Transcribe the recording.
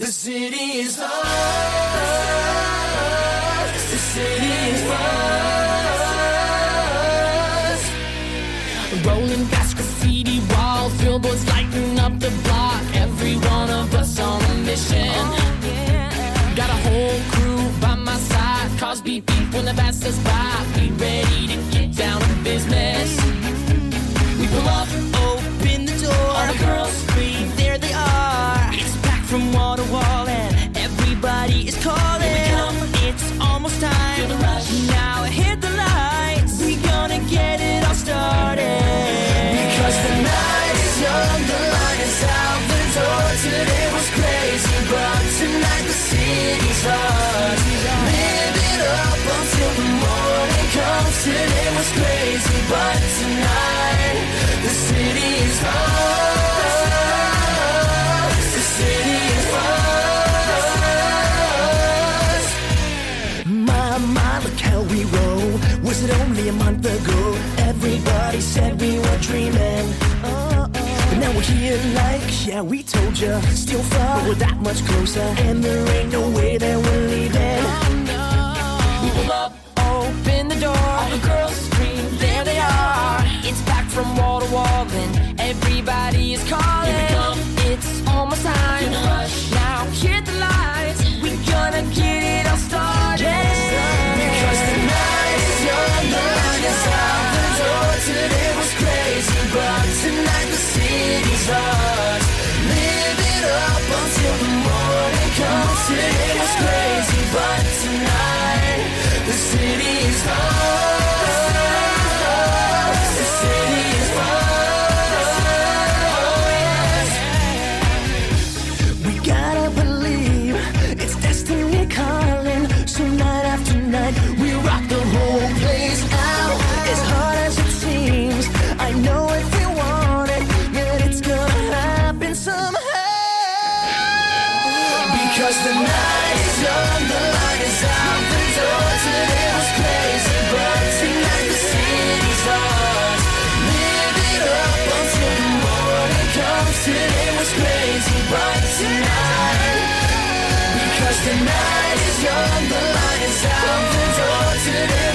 The city is ours. The city is ours. Rolling past graffiti walls, billboards lighting up the block. Every one of us on a mission. Got a whole crew by my side. Cars beep beep when the pass us by. We ready to get from wall and everybody is calling. It's almost time. The. Now hit the Was it only a month ago? Everybody said we were dreaming. But now we're here like, yeah, we told you. Still far, but we're that much closer. And there ain't no way that we're leaving. Oh, We pull up, open the door. All the girls scream, there they are. It's packed from wall to wall, and everybody is calling. City's night is young, the light is out. It's all today's place, but tonight is young, the light is out. The door. Today